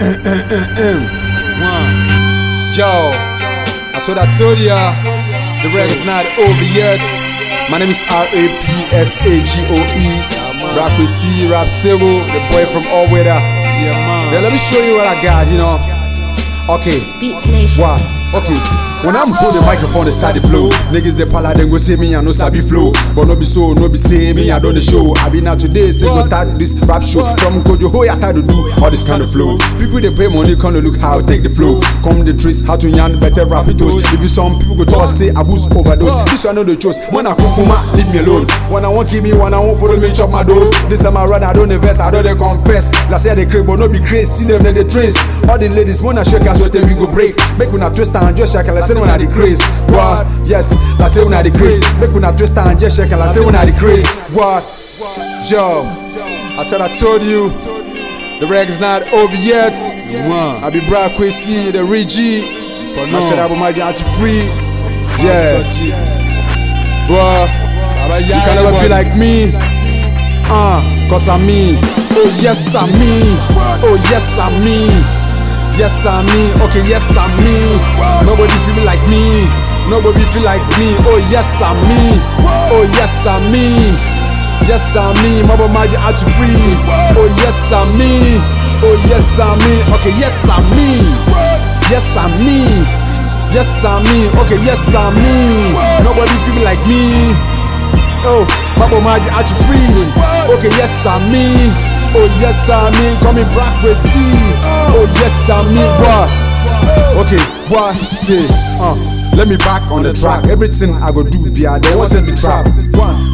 Yo, I told I told ya, the record's not over yet. My name is R A P S A G O E. Rock with C, Rap Civil, the boy from All Weather. Yeah, man. Yeah, let me show you what I got, you know. Okay, Beats Nation. Wow. Okay. When I'm hold the microphone, they start the flow. Niggas they pala, then go see me, I know sabi flow. But no be so, no be say me, I don't the show. I be now today, still go start this rap show. From Kojo Ho, I start to do all this kind of flow. People they pay money, come to look how I take the flow. Come the trees, how to yarn better rap it. If you some people go talk, say I boost overdose. This one know the choice. When I kukuma, leave me alone. When I want keep me, when I want follow me, chop my dose. This time I run, I don't invest, I don't they confess. Last year they crave, but no be crazy. See them, then they trace. All the ladies, when I shake, I so tell we go break. Make una twist and just shake, like say when I the craze. What? Yes, I say when I the craze. Make una twist and just shake, like say when I the craze. What? Yo, I thought I told you. The record's not over yet. I be Brad Quincy, the Reggie. For I now. said I might be out free. Yeah, bruh. You can never be like me. Uh, cause I'm me. Oh, yes, I'm me. Oh, yes, I'm me. Yes, I'm me. Okay, yes, I'm me. Nobody feel like me. Nobody feel like me. Oh, yes, I'm me. Oh, yes, I'm me. Yes, I'm me. Mama might be out to free. Oh, yes, I'm me. Oh, yes, I'm me. Okay, yes, I'm me. Yes, I'm me. Yes, I'm me. Okay, yes, I'm me. Nobody feel like me. Oh, Babo Magi out to free. Okay, yes, I'm me. Oh, yes, I'm me. Coming back with C. Oh, yes, I'm me. What? Okay, what? Uh. Let me back on the track. Everything I go do, be there wasn't the trap.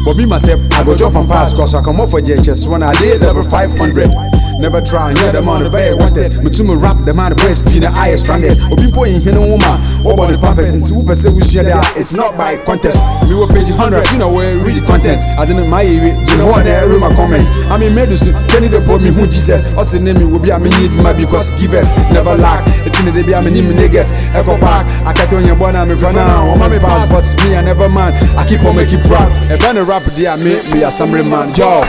But me myself, I go jump and pass. Cause I come off for JHS when I did level 500. Never try, yeah, the man the bear wanted. Me me rap, the man the breast be the eye stranded. Obi boy in no woman. What about the? And see who person we share there. It's not by contest. Me will page 100, you know where read the content. I didn't my area, you know what they read my comments. I mean, medicine, Jenny the boy me who Jesus. Us name me will be a me need my because give us never lack. It's in the be a me need me niggas. Echo Park, I can't on your born, I'm in front now. I'm me pass, but me, I never mind. I keep on making rap. A band of rap, there, me, me a summary man. Yo,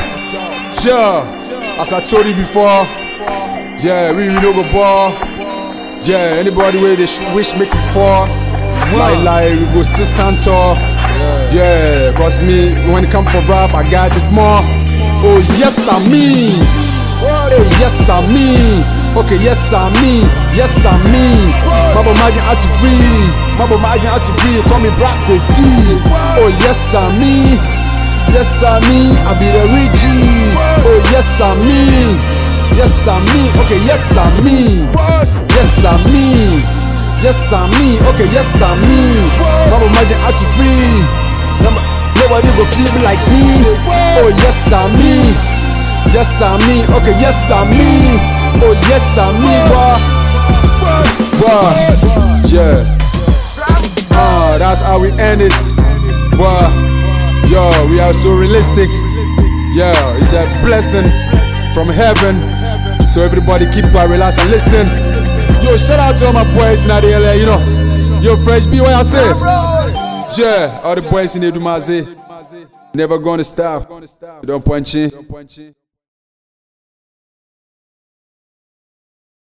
yeah, as I told you before, yeah, we, we no go ball. Yeah, anybody where they wish make you fall. Like, like, we go still stand tall. Yeah, cause me, when it come for rap, I got it more. Oh, yes, I'm me. Hey, yes, I'm me. Okay, yes, I'm me. Yes, I'm me. Mabo Magin out to free. Mabo Magin out to free. You call me Black with C. Oh, yes, I'm me. Yes, I'm me. I be the Rigi. Oh, yes, I'm me. Yes, I'm me. Okay, yes, I'm me. Yes, I'm me. Yes, I'm me. Okay, yes, I'm me. Mabo Magin out to free. Nobody go feel me like me. Oh, yes, I'm me. Yes, I'm me. Okay, yes, I'm me. Oh, yes, I'm me. Wah. Wah. Yeah. Ah, that's how we end it. Wah. Yo, we are so realistic. Yeah, it's a blessing from heaven. So everybody keep quiet, relax, and listen. Yo, shout out to all my boys in the LA, you know. Yo, Fresh B, what I say? Yeah, all the boys in Edumaze. Never gonna stop. Don't punch in.